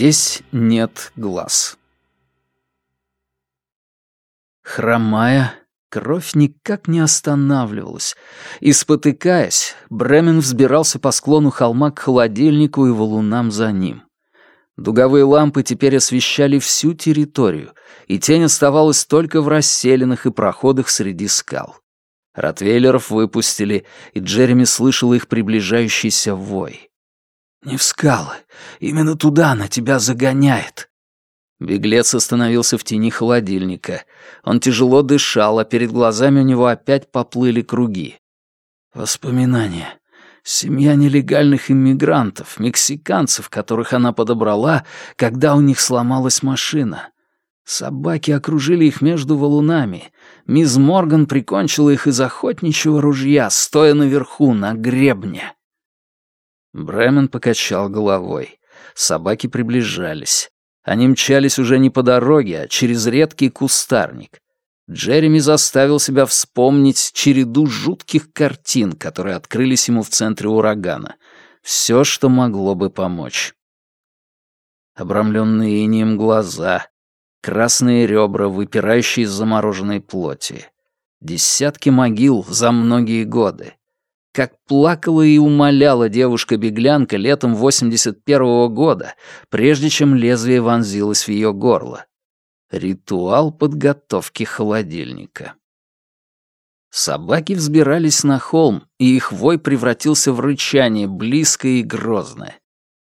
Здесь нет глаз. Хромая, кровь никак не останавливалась, и, спотыкаясь, Бремен взбирался по склону холма к холодильнику и валунам за ним. Дуговые лампы теперь освещали всю территорию, и тень оставалась только в расселенных и проходах среди скал. Ротвейлеров выпустили, и Джереми слышал их приближающийся вой. «Не в скалы. Именно туда она тебя загоняет». Беглец остановился в тени холодильника. Он тяжело дышал, а перед глазами у него опять поплыли круги. Воспоминания. Семья нелегальных иммигрантов, мексиканцев, которых она подобрала, когда у них сломалась машина. Собаки окружили их между валунами. Мисс Морган прикончила их из охотничьего ружья, стоя наверху, на гребне. Бремен покачал головой. Собаки приближались. Они мчались уже не по дороге, а через редкий кустарник. Джереми заставил себя вспомнить череду жутких картин, которые открылись ему в центре урагана. Все, что могло бы помочь. Обрамленные инием глаза, красные ребра, выпирающие из замороженной плоти. Десятки могил за многие годы. Как плакала и умоляла девушка-беглянка летом 81-го года, прежде чем лезвие вонзилось в ее горло. Ритуал подготовки холодильника. Собаки взбирались на холм, и их вой превратился в рычание, близкое и грозное.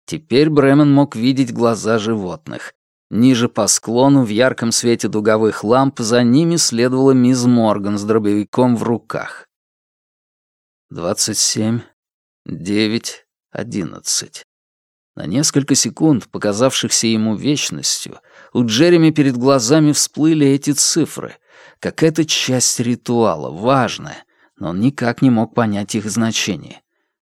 Теперь Бремен мог видеть глаза животных. Ниже по склону, в ярком свете дуговых ламп, за ними следовала мисс Морган с дробовиком в руках. Двадцать семь, девять, одиннадцать. На несколько секунд, показавшихся ему вечностью, у Джереми перед глазами всплыли эти цифры. Какая-то часть ритуала, важная, но он никак не мог понять их значение.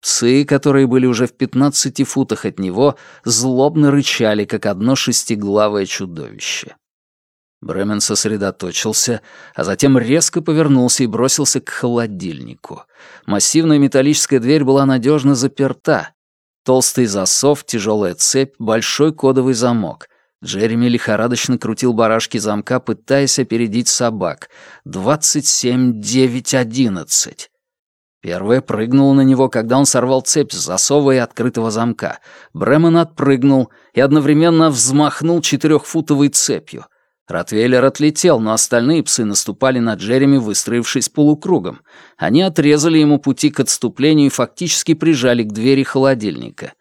Псы, которые были уже в пятнадцати футах от него, злобно рычали, как одно шестиглавое чудовище. Бремен сосредоточился, а затем резко повернулся и бросился к холодильнику. Массивная металлическая дверь была надежно заперта. Толстый засов, тяжелая цепь, большой кодовый замок. Джереми лихорадочно крутил барашки замка, пытаясь опередить собак. «Двадцать семь, девять, одиннадцать». Первая прыгнула на него, когда он сорвал цепь с засова и открытого замка. Бремен отпрыгнул и одновременно взмахнул четырехфутовой цепью — Ротвейлер отлетел, но остальные псы наступали на Джереми, выстроившись полукругом. Они отрезали ему пути к отступлению и фактически прижали к двери холодильника.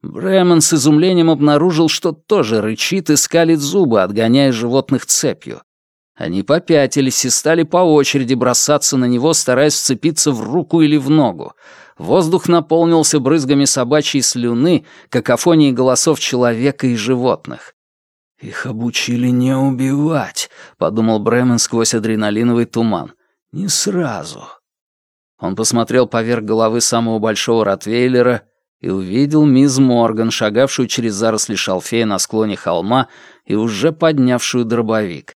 Бремен с изумлением обнаружил, что тоже рычит и скалит зубы, отгоняя животных цепью. Они попятились и стали по очереди бросаться на него, стараясь вцепиться в руку или в ногу. Воздух наполнился брызгами собачьей слюны, какофонией голосов человека и животных. «Их обучили не убивать», — подумал Бремен сквозь адреналиновый туман. «Не сразу». Он посмотрел поверх головы самого большого ротвейлера и увидел мисс Морган, шагавшую через заросли шалфея на склоне холма и уже поднявшую дробовик.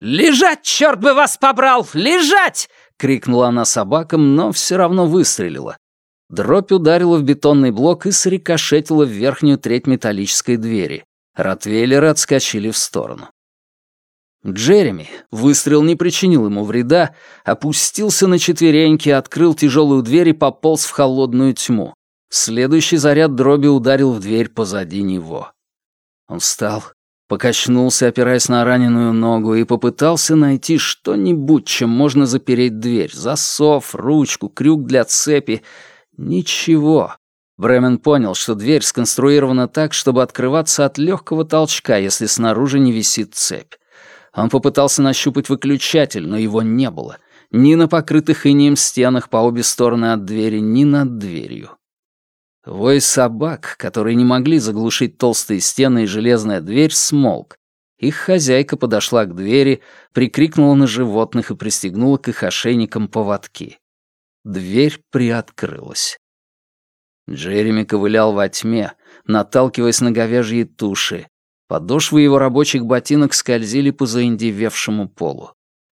«Лежать, черт бы вас побрал! Лежать!» — крикнула она собакам, но все равно выстрелила. Дробь ударила в бетонный блок и срикошетила в верхнюю треть металлической двери. Ротвейлеры отскочили в сторону. Джереми, выстрел не причинил ему вреда, опустился на четвереньки, открыл тяжелую дверь и пополз в холодную тьму. Следующий заряд дроби ударил в дверь позади него. Он встал, покачнулся, опираясь на раненую ногу, и попытался найти что-нибудь, чем можно запереть дверь. Засов, ручку, крюк для цепи. Ничего. Бремен понял, что дверь сконструирована так, чтобы открываться от легкого толчка, если снаружи не висит цепь. Он попытался нащупать выключатель, но его не было. Ни на покрытых инеем стенах по обе стороны от двери, ни над дверью. Вой собак, которые не могли заглушить толстые стены и железная дверь, смолк. Их хозяйка подошла к двери, прикрикнула на животных и пристегнула к их ошейникам поводки. Дверь приоткрылась. Джереми ковылял во тьме, наталкиваясь на говяжьи туши. Подошвы его рабочих ботинок скользили по заиндевевшему полу.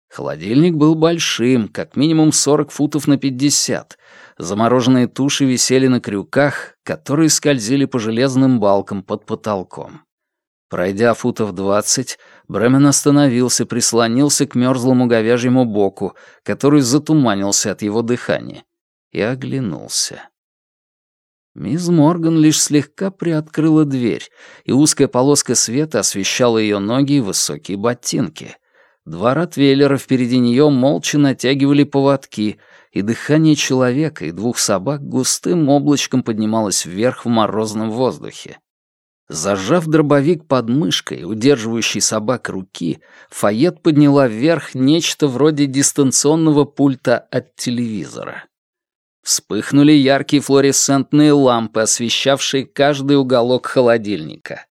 Холодильник был большим, как минимум 40 футов на 50. Замороженные туши висели на крюках, которые скользили по железным балкам под потолком. Пройдя футов двадцать, Бремен остановился, прислонился к мерзлому говяжьему боку, который затуманился от его дыхания, и оглянулся. Мисс Морган лишь слегка приоткрыла дверь, и узкая полоска света освещала ее ноги и высокие ботинки. Два ротвейлера впереди нее молча натягивали поводки, и дыхание человека и двух собак густым облачком поднималось вверх в морозном воздухе. Зажав дробовик под мышкой, удерживающий собак руки, Фayет подняла вверх нечто вроде дистанционного пульта от телевизора. Вспыхнули яркие флуоресцентные лампы, освещавшие каждый уголок холодильника.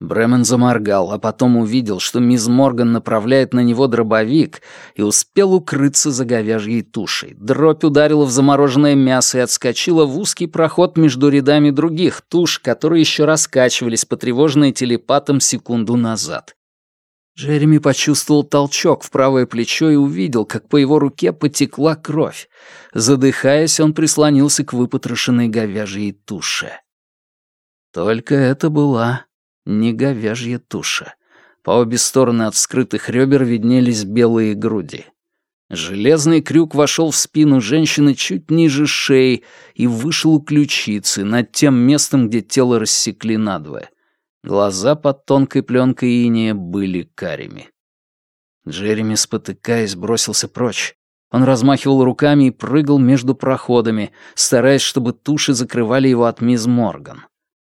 Бремен заморгал, а потом увидел, что мисс Морган направляет на него дробовик и успел укрыться за говяжьей тушей. Дробь ударила в замороженное мясо и отскочила в узкий проход между рядами других туш, которые еще раскачивались, потревоженные телепатом секунду назад. Джереми почувствовал толчок в правое плечо и увидел, как по его руке потекла кровь. Задыхаясь, он прислонился к выпотрошенной говяжьей туше. Только это была не говяжья туша. По обе стороны от вскрытых ребер виднелись белые груди. Железный крюк вошел в спину женщины чуть ниже шеи и вышел у ключицы, над тем местом, где тело рассекли надвое. Глаза под тонкой пленкой иния были карими. Джереми, спотыкаясь, бросился прочь. Он размахивал руками и прыгал между проходами, стараясь, чтобы туши закрывали его от мисс Морган.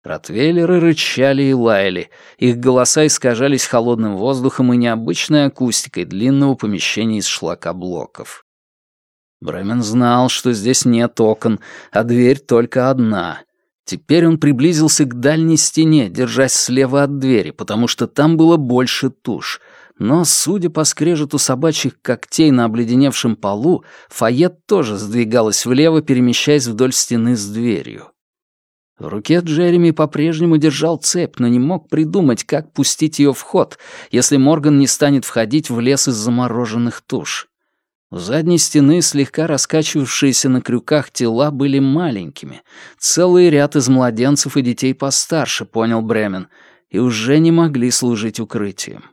Ротвейлеры рычали и лаяли, их голоса искажались холодным воздухом и необычной акустикой длинного помещения из шлакоблоков. Бремен знал, что здесь нет окон, а дверь только одна. Теперь он приблизился к дальней стене, держась слева от двери, потому что там было больше туш. Но, судя по скрежету собачьих когтей на обледеневшем полу, Фayет тоже сдвигалась влево, перемещаясь вдоль стены с дверью. В руке Джереми по-прежнему держал цепь, но не мог придумать, как пустить ее в ход, если Морган не станет входить в лес из замороженных туш. У задней стены слегка раскачивавшиеся на крюках тела были маленькими. Целый ряд из младенцев и детей постарше, понял Бремен, и уже не могли служить укрытием.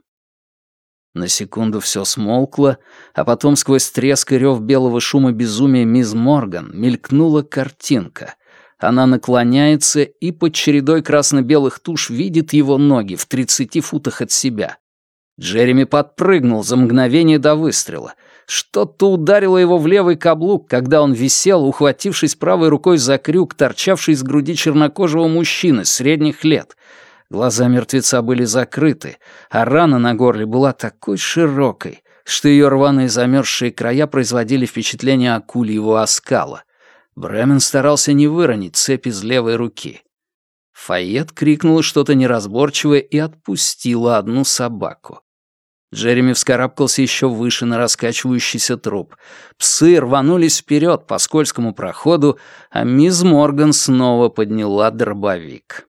На секунду все смолкло, а потом сквозь треск и рев белого шума безумия мисс Морган мелькнула картинка — она наклоняется и под чередой красно-белых туш видит его ноги в 30 футах от себя. Джереми подпрыгнул за мгновение до выстрела. Что-то ударило его в левый каблук, когда он висел, ухватившись правой рукой за крюк, торчавший из груди чернокожего мужчины средних лет. Глаза мертвеца были закрыты, а рана на горле была такой широкой, что ее рваные замерзшие края производили впечатление акульего оскала — Бремен старался не выронить цепь из левой руки. Фayет крикнула что-то неразборчивое и отпустила одну собаку. Джереми вскарабкался еще выше на раскачивающийся труп. Псы рванулись вперед по скользкому проходу, а мисс Морган снова подняла дробовик.